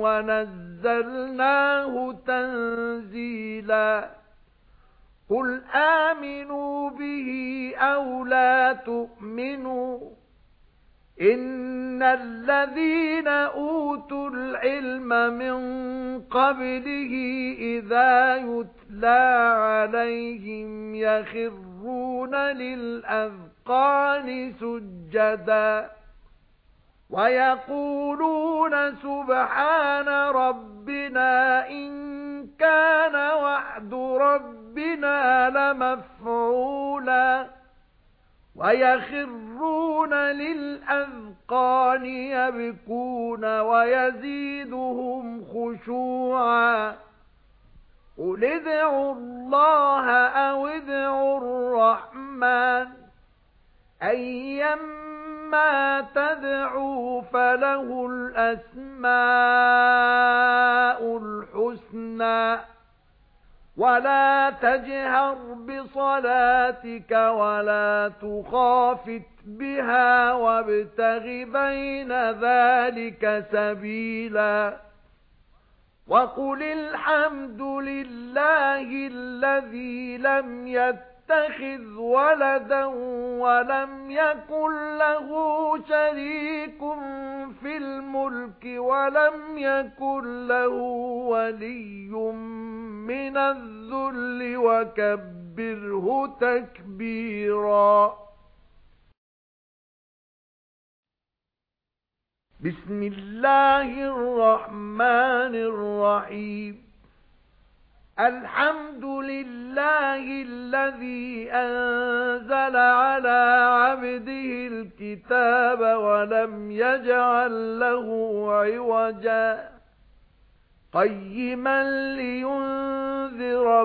وَنَزَّلْنَاهُ تَنزِيلًا. قُلْ آمِنُوا بِهِ أَوْ لَا تُؤْمِنُوا. إِنَّ الَّذِينَ أُوتُوا الْعِلْمَ مِنْ قَبْلِهِ إِذَا يُتْلَى عَلَيْهِمْ يَخِرُّونَ لِلْأَذْقَانِ سُجَّدًا. وَيَقُولُونَ سُبْحَانَ رَبِّنَا إِن كَانَ وَعْدُ رَبِّنَا لَمَفْعُولًا وَيَخِرُّونَ لِلْأَذْقَانِ يَبْكُونَ وَيَزِيدُهُمْ خُشُوعًا قُلِ ادْعُوا اللَّهَ أَوِ ادْعُوا الرَّحْمَنَ أَيَّمَّا تَدْعُوا فَلَهُ الْأَسْمَاءُ الْحُسْنَى وَلَا تَجْهَرْ بِصَلَاتِكَ وَلَا تُخَافِتْ بِهَا وَابْتَغِ بَيْنَ ذَلِكَ سَبِيلًا وَقُلِ الْحَمْدُ لِلَّهِ الَّذِي لَمْ يَتَّخِذْ وَلَدًا وَلَمْ يَكُنْ لَهُ شَرِيكٌ فِي الْمُلْكِ وَلَمْ يَكُنْ لَهُ وَلِيٌّ مِنَ الذُّلِّ وَكَبِّرْهُ تَكْبِيرًا. بِسْمِ اللَّهِ الرَّحْمَنِ الرَّحِيمِ. الْحَمْدُ لِلَّهِ الَّذِي أَنزَلَ عَلَى عَبْدِهِ الْكِتَابَ وَلَمْ يَجْعَل لَّهُ عِوَجًا قَيِّمًا لِّيُنذِرَ